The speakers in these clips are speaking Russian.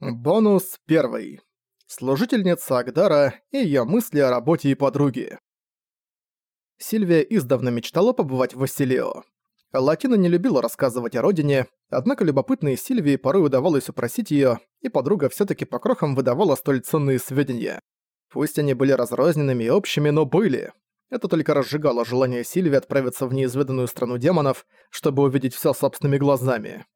Бонус первый. Служительница Агдара и её мысли о работе и подруге. Сильвия издавна мечтала побывать в Василио. Латина не любила рассказывать о родине, однако любопытной Сильвии порой удавалось упросить её, и подруга всё-таки по крохам выдавала столь ценные сведения. Пусть они были разрозненными и общими, но были. Это только разжигало желание Сильвии отправиться в неизведанную страну демонов, чтобы увидеть всё собственными глазами.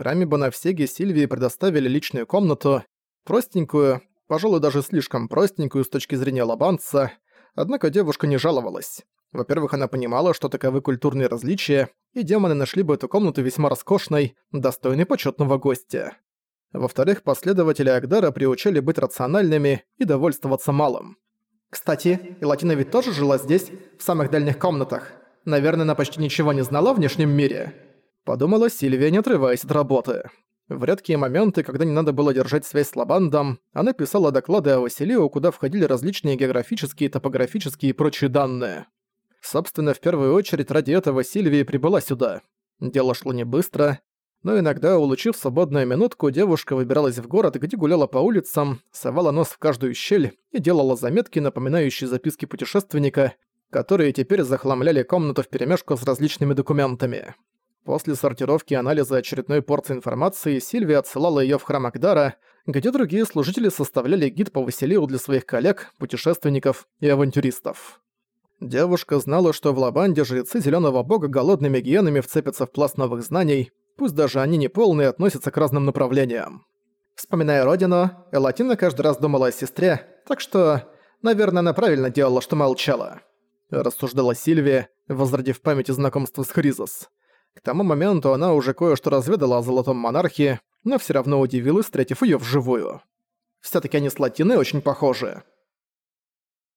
Храме Бонавсеги Сильвии предоставили личную комнату, простенькую, пожалуй, даже слишком простенькую с точки зрения лабанца, однако девушка не жаловалась. Во-первых, она понимала, что таковы культурные различия, и демоны нашли бы эту комнату весьма роскошной, достойной почетного гостя. Во-вторых, последователи Агдара приучали быть рациональными и довольствоваться малым. Кстати, и Латина ведь тоже жила здесь, в самых дальних комнатах. Наверное, она почти ничего не знала о внешнем мире. Подумала Сильвия, не отрываясь от работы. В редкие моменты, когда не надо было держать связь с Лабандом, она писала доклады о Василио, куда входили различные географические, топографические и прочие данные. Собственно, в первую очередь ради этого Сильвия прибыла сюда. Дело шло не быстро, но иногда, улучив свободную минутку, девушка выбиралась в город, где гуляла по улицам, совала нос в каждую щель и делала заметки, напоминающие записки путешественника, которые теперь захламляли комнату вперемешку с различными документами. После сортировки и анализа очередной порции информации Сильвия отсылала её в храм Акдара, где другие служители составляли гид по Василию для своих коллег, путешественников и авантюристов. Девушка знала, что в Лабанде жрецы Зелёного Бога голодными гиенами вцепятся в пласт новых знаний, пусть даже они не полные относятся к разным направлениям. Вспоминая родину, Элатина каждый раз думала о сестре, так что, наверное, она правильно делала, что молчала. Рассуждала Сильвия, возродив память знакомства с Хризос. К тому моменту она уже кое-что разведала о Золотом Монархе, но всё равно удивилась, встретив её вживую. Всё-таки они с Латиной очень похожи.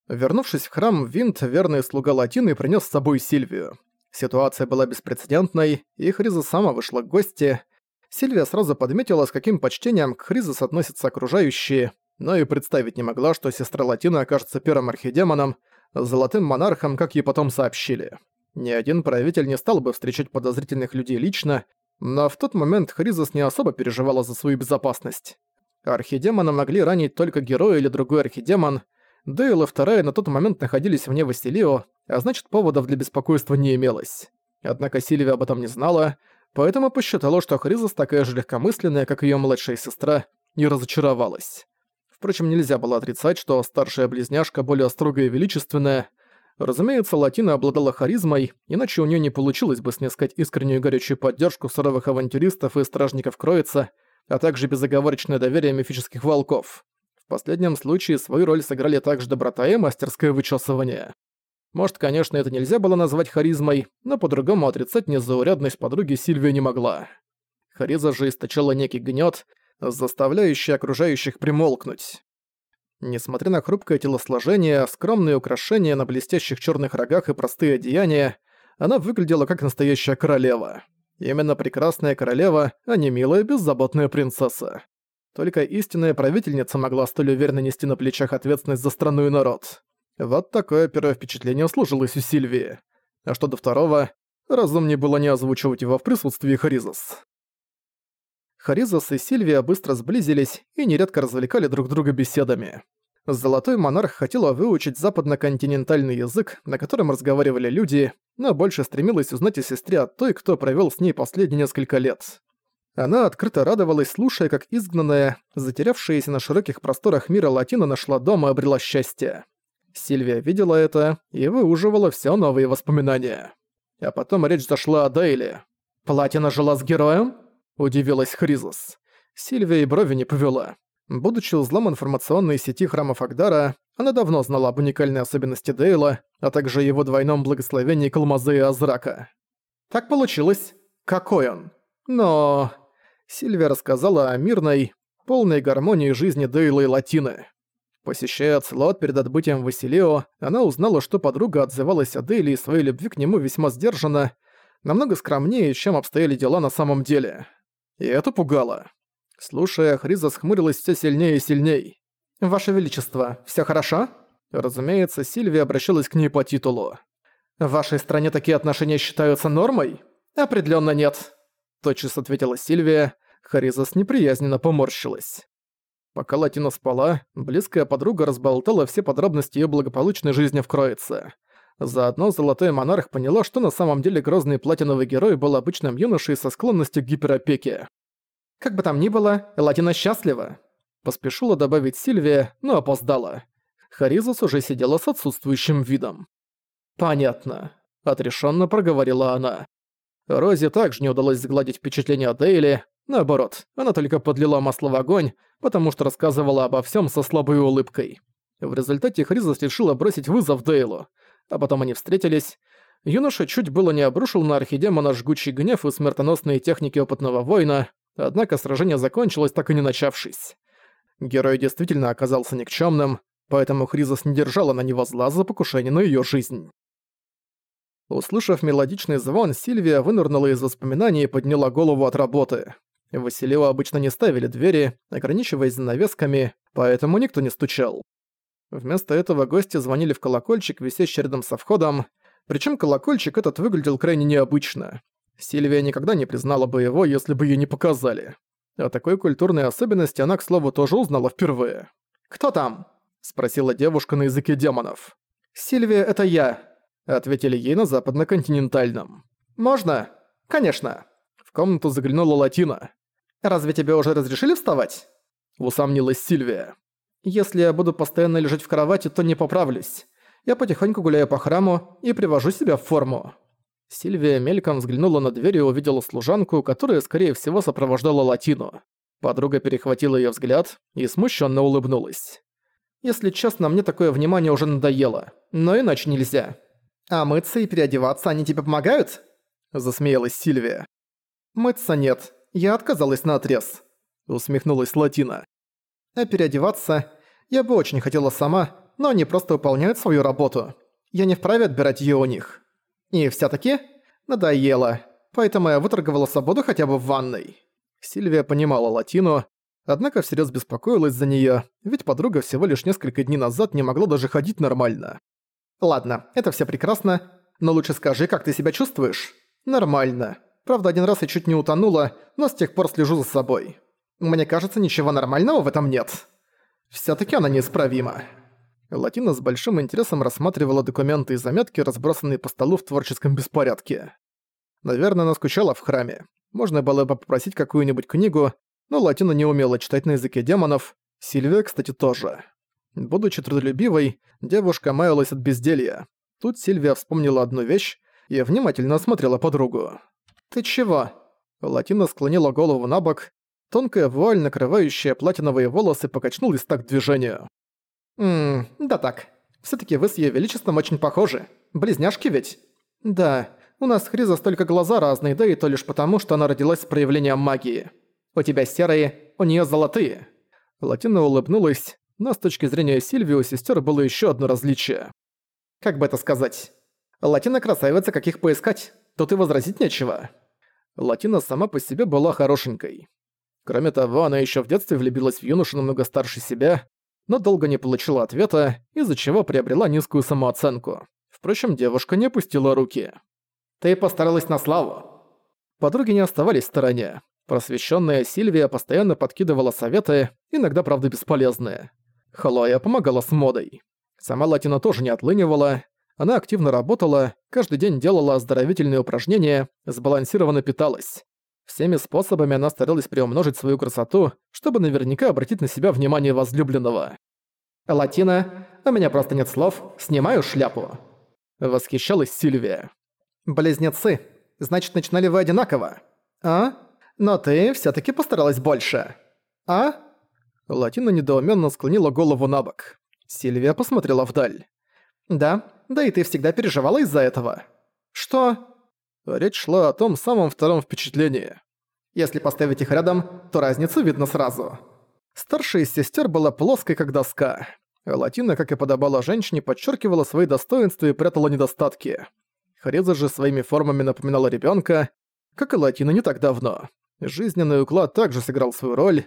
Вернувшись в храм, Винт, верный слуга Латины, принёс с собой Сильвию. Ситуация была беспрецедентной, и Хриза сама вышла к гости. Сильвия сразу подметила, с каким почтением к Хризис относятся окружающие, но и представить не могла, что сестра Латина окажется первым архидемоном, золотым монархом, как ей потом сообщили. Ни один правитель не стал бы встречать подозрительных людей лично, но в тот момент Хризис не особо переживала за свою безопасность. Архидемона могли ранить только герой или другой архидемон, Дейл и вторая на тот момент находились вне Василио, а значит поводов для беспокойства не имелось. Однако Сильвия об этом не знала, поэтому посчитала, что Хризис такая же легкомысленная, как ее младшая сестра, и разочаровалась. Впрочем, нельзя было отрицать, что старшая близняшка более строгая и величественная, Разумеется, Латина обладала харизмой, иначе у нее не получилось бы снискать искреннюю горячую поддержку суровых авантюристов и стражников Кроица, а также безоговорочное доверие мифических волков. В последнем случае свою роль сыграли также доброта и мастерское вычесывание. Может, конечно, это нельзя было назвать харизмой, но по-другому отрицать незаурядность подруги Сильвия не могла. Хариза же источала некий гнет, заставляющий окружающих примолкнуть. Несмотря на хрупкое телосложение, скромные украшения на блестящих черных рогах и простые одеяния, она выглядела как настоящая королева. Именно прекрасная королева, а не милая беззаботная принцесса. Только истинная правительница могла столь уверенно нести на плечах ответственность за страну и народ. Вот такое первое впечатление служилось у Сильвии. А что до второго, разумнее было не озвучивать его в присутствии Харизос. Харизос и Сильвия быстро сблизились и нередко развлекали друг друга беседами. Золотой монарх хотела выучить западно-континентальный язык, на котором разговаривали люди, но больше стремилась узнать о сестре от той, кто провел с ней последние несколько лет. Она открыто радовалась, слушая, как изгнанная, затерявшаяся на широких просторах мира Латина нашла дом и обрела счастье. Сильвия видела это и выуживала все новые воспоминания. А потом речь зашла о Дейле. «Платина жила с героем?» – удивилась Хризус. Сильвия и брови не повела. Будучи узлом информационной сети храмов Агдара, она давно знала об уникальной особенности Дейла, а также его двойном благословении Калмазы и Азрака. Так получилось. Какой он? Но... Сильвия рассказала о мирной, полной гармонии жизни Дейла и Латины. Посещая Ацелот перед отбытием Василио, она узнала, что подруга отзывалась о Дейле и своей любви к нему весьма сдержанно, намного скромнее, чем обстояли дела на самом деле. И это пугало. Слушая, Хриза схмурилась все сильнее и сильней. «Ваше Величество, все хорошо?» Разумеется, Сильвия обращалась к ней по титулу. «В вашей стране такие отношения считаются нормой?» «Определенно нет», – тотчас ответила Сильвия. Хариза с неприязненно поморщилась. Пока Латина спала, близкая подруга разболтала все подробности ее благополучной жизни в Кроице. Заодно Золотой Монарх поняла, что на самом деле грозный платиновый герой был обычным юношей со склонностью к гиперопеке. «Как бы там ни было, Латина счастлива», — поспешила добавить Сильвия, но опоздала. Харизус уже сидела с отсутствующим видом. «Понятно», — отрешенно проговорила она. Розе также не удалось сгладить впечатление о Дейли, наоборот, она только подлила масло в огонь, потому что рассказывала обо всем со слабой улыбкой. В результате Хризос решила бросить вызов Дейлу — а потом они встретились. Юноша чуть было не обрушил на архидемона жгучий гнев и смертоносные техники опытного воина, однако сражение закончилось, так и не начавшись. Герой действительно оказался никчемным, поэтому Хризос не держала на него зла за покушение на ее жизнь. Услышав мелодичный звон, Сильвия вынырнула из воспоминаний и подняла голову от работы. В Василио обычно не ставили двери, ограничиваясь занавесками, поэтому никто не стучал. Вместо этого гости звонили в колокольчик, висящий рядом со входом, причем колокольчик этот выглядел крайне необычно. Сильвия никогда не признала бы его, если бы ей не показали. О такой культурной особенности она, к слову, тоже узнала впервые. «Кто там?» – спросила девушка на языке демонов. «Сильвия, это я», – ответили ей на западно-континентальном. «Можно?» «Конечно». В комнату заглянула Латина. «Разве тебе уже разрешили вставать?» – усомнилась Сильвия. Если я буду постоянно лежать в кровати, то не поправлюсь. Я потихоньку гуляю по храму и привожу себя в форму». Сильвия мельком взглянула на дверь и увидела служанку, которая, скорее всего, сопровождала Латину. Подруга перехватила её взгляд и смущенно улыбнулась. «Если честно, мне такое внимание уже надоело, но иначе нельзя». «А мыться и переодеваться они тебе помогают?» Засмеялась Сильвия. «Мыться нет, я отказалась наотрез», усмехнулась Латина. А переодеваться я бы очень хотела сама, но они просто выполняют свою работу. Я не вправе отбирать её у них. И всё-таки надоело, поэтому я выторговала свободу хотя бы в ванной. Сильвия понимала латину, однако всерьёз беспокоилась за неё, ведь подруга всего лишь несколько дней назад не могла даже ходить нормально. «Ладно, это всё прекрасно, но лучше скажи, как ты себя чувствуешь?» «Нормально. Правда, один раз я чуть не утонула, но с тех пор слежу за собой. Мне кажется, ничего нормального в этом нет. Всё-таки она неисправима». Латина с большим интересом рассматривала документы и заметки, разбросанные по столу в творческом беспорядке. Наверное, она скучала в храме. Можно было бы попросить какую-нибудь книгу, но Латина не умела читать на языке демонов. Сильвия, кстати, тоже. Будучи трудолюбивой, девушка маялась от безделья. Тут Сильвия вспомнила одну вещь и внимательно осмотрела подругу. «Ты чего?» Латина склонила голову на бок, Тонкая вуаль, накрывающая платиновые волосы, покачнулась так к движению. «Ммм, да так. все таки вы с Её Величеством очень похожи. Близняшки ведь?» «Да, у нас Хриза столько глаза разные, да и то лишь потому, что она родилась с проявлением магии. У тебя серые, у неё золотые». Латина улыбнулась, но с точки зрения Сильвии у сестер было еще одно различие. Как бы это сказать? Латина красавица, каких поискать, тут и возразить нечего. Латина сама по себе была хорошенькой. Кроме того, она еще в детстве влюбилась в юношу намного старше себя, но долго не получила ответа, из-за чего приобрела низкую самооценку. Впрочем, девушка не опустила руки. «Ты постаралась на славу». Подруги не оставались в стороне. Просвещенная Сильвия постоянно подкидывала советы, иногда, правда, бесполезные. Хлоя помогала с модой. Сама Латина тоже не отлынивала. Она активно работала, каждый день делала оздоровительные упражнения, сбалансированно питалась. Всеми способами она старалась приумножить свою красоту, чтобы наверняка обратить на себя внимание возлюбленного. «Латина, у меня просто нет слов, снимаю шляпу!» Восхищалась Сильвия. «Близнецы, значит, начинали вы одинаково? А? Но ты все таки постаралась больше. А?» Латина недоуменно склонила голову на бок. Сильвия посмотрела вдаль. «Да, да и ты всегда переживала из-за этого». «Что?» Речь шла о том самом втором впечатлении. Если поставить их рядом, то разницу видно сразу. Старшая из сестер была плоской, как доска. Латина, как и подобала женщине, подчеркивала свои достоинства и прятала недостатки. Хреза же своими формами напоминала ребенка, как и Латина не так давно. Жизненный уклад также сыграл свою роль.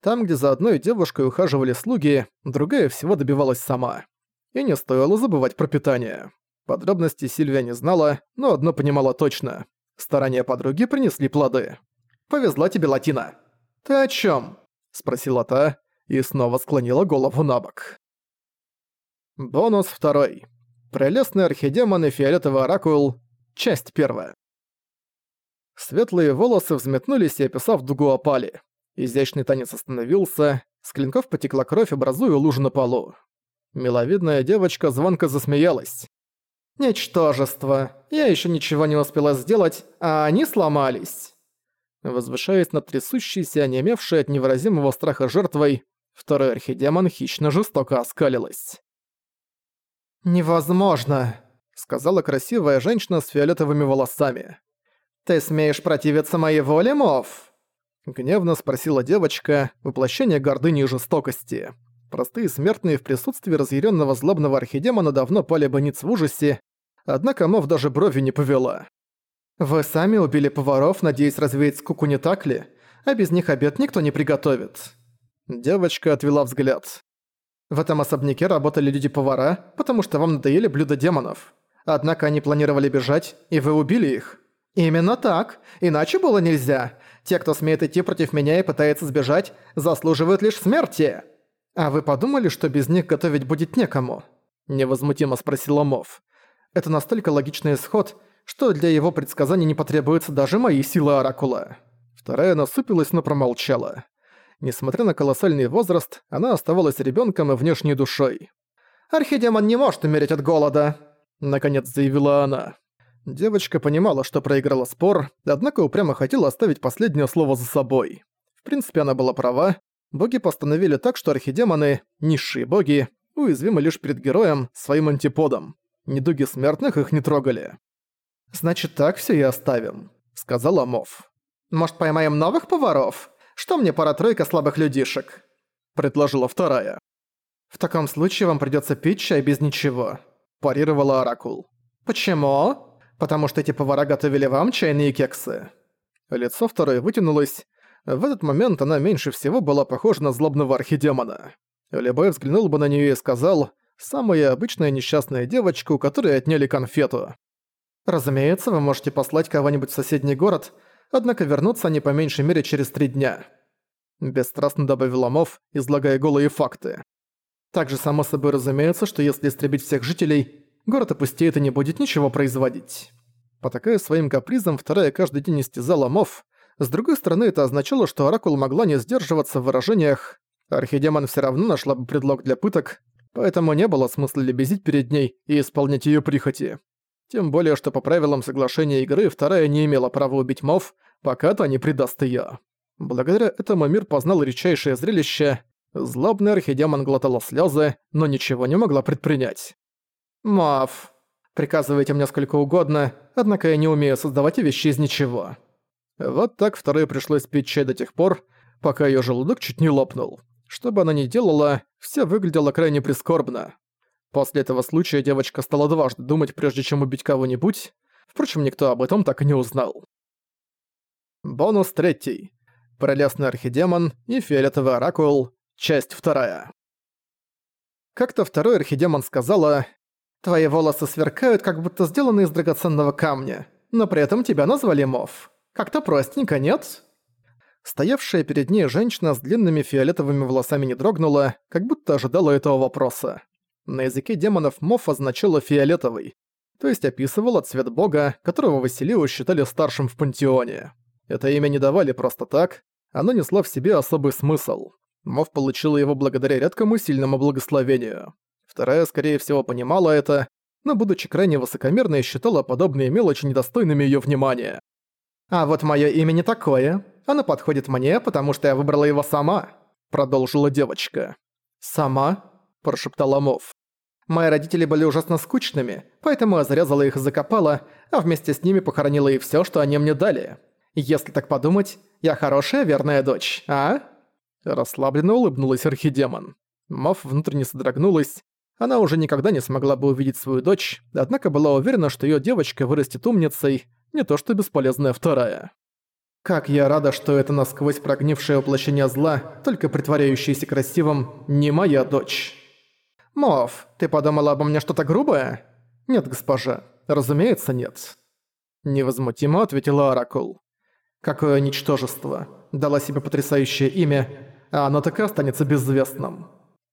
Там, где за одной девушкой ухаживали слуги, другая всего добивалась сама. И не стоило забывать про питание. Подробностей Сильвия не знала, но одно понимала точно. Старания подруги принесли плоды. «Повезло тебе, Латина!» «Ты о чём?» – спросила та, и снова склонила голову на бок. Бонус второй. Прелестный архидемон и фиолетовый оракул. Часть первая. Светлые волосы взметнулись и, описав дугу, опали. Изящный танец остановился, с клинков потекла кровь, образуя лужу на полу. Миловидная девочка звонко засмеялась. «Ничтожество! Я еще ничего не успела сделать, а они сломались!» Возвышаясь над трясущейся, онемевшей от невыразимого страха жертвой, второй архидемон хищно жестоко оскалилась. «Невозможно!» — сказала красивая женщина с фиолетовыми волосами. «Ты смеешь противиться моей воле, Мов?» Гневно спросила девочка, воплощение гордыни и жестокости. Простые смертные в присутствии разъяренного злобного архидемона давно пали бы ниц в ужасе, однако Мов даже брови не повела. «Вы сами убили поваров, надеясь развеять скуку, не так ли? А без них обед никто не приготовит». Девочка отвела взгляд. В этом особняке работали люди-повара, потому что вам надоели блюда демонов. Однако они планировали бежать, и вы убили их. Именно так. Иначе было нельзя. Те, кто смеет идти против меня и пытается сбежать, заслуживают лишь смерти. А вы подумали, что без них готовить будет некому? Невозмутимо спросил Мов. Это настолько логичный исход, что для его предсказаний не потребуются даже мои силы Оракула. Вторая насупилась, но промолчала. Несмотря на колоссальный возраст, она оставалась ребенком и внешней душой. «Архидемон не может умереть от голода», — наконец заявила она. Девочка понимала, что проиграла спор, однако упрямо хотела оставить последнее слово за собой. В принципе, она была права. Боги постановили так, что архидемоны, низшие боги, уязвимы лишь перед героем, своим антиподом. Недуги смертных их не трогали. «Значит, так все и оставим», — сказала Мов. «Может, поймаем новых поваров?» Что мне пара-тройка слабых людишек?» – предложила вторая. «В таком случае вам придётся пить чай без ничего», – парировала Оракул. «Почему?» «Потому что эти повара готовили вам чайные кексы». Лицо второй вытянулось. В этот момент она меньше всего была похожа на злобного архидемона. Любой взглянул бы на неё и сказал «самая обычная несчастная девочка, у которой отняли конфету». «Разумеется, вы можете послать кого-нибудь в соседний город», однако вернутся они по меньшей мере через три дня. Бесстрастно добавил Амов, излагая голые факты. Также само собой разумеется, что если истребить всех жителей, город опустеет и не будет ничего производить. Потакая своим капризом, вторая каждый день истязала Мов. С другой стороны, это означало, что Оракул могла не сдерживаться в выражениях. Архидемон все равно нашла бы предлог для пыток, поэтому не было смысла лебезить перед ней и исполнять ее прихоти. Тем более, что по правилам соглашения игры вторая не имела права убить Мов, пока то не предаст её. Благодаря этому мир познал редчайшее зрелище. Злобный архидемон глотала слёзы, но ничего не могла предпринять. «Мав, приказывайте мне сколько угодно, однако я не умею создавать вещи из ничего». Вот так второй пришлось пить чай до тех пор, пока её желудок чуть не лопнул. Что бы она ни делала, всё выглядело крайне прискорбно. После этого случая девочка стала дважды думать, прежде чем убить кого-нибудь. Впрочем, никто об этом так и не узнал. Бонус третий. Прелестный архидемон и фиолетовый оракул. Часть вторая. Как-то второй архидемон сказала, «Твои волосы сверкают, как будто сделаны из драгоценного камня, но при этом тебя назвали Мов. Как-то простенько, нет?» Стоявшая перед ней женщина с длинными фиолетовыми волосами не дрогнула, как будто ожидала этого вопроса. На языке демонов Моф означало «фиолетовый», то есть описывало цвет бога, которого Василио считали старшим в пантеоне. Это имя не давали просто так, оно несло в себе особый смысл. Мов получила его благодаря редкому сильному благословению. Вторая, скорее всего, понимала это, но, будучи крайне высокомерной, считала подобные мелочи недостойными её внимания. «А вот моё имя не такое. Оно подходит мне, потому что я выбрала его сама», — продолжила девочка. «Сама?» – прошептала Мов. Мои родители были ужасно скучными, поэтому я зарезала их и закопала, а вместе с ними похоронила и всё, что они мне дали. Если так подумать, я хорошая верная дочь, а?» Расслабленно улыбнулась Архидемон. Мов внутренне содрогнулась. Она уже никогда не смогла бы увидеть свою дочь, однако была уверена, что её девочка вырастет умницей, не то что бесполезная вторая. Как я рада, что это насквозь прогнившее воплощение зла, только притворяющееся красивым, не моя дочь. «Мов, ты подумала обо мне что-то грубое?» «Нет, госпожа. Разумеется, нет». Невозмутимо ответила Оракул. «Какое ничтожество. Дала себе потрясающее имя, а оно так и останется безвестным.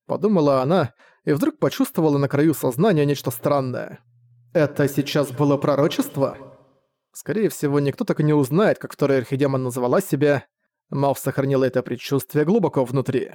Подумала она, и вдруг почувствовала на краю сознания нечто странное. Это сейчас было пророчество? Скорее всего, никто так и не узнает, как вторая архидемон назвала себя. Мав сохранила это предчувствие глубоко внутри.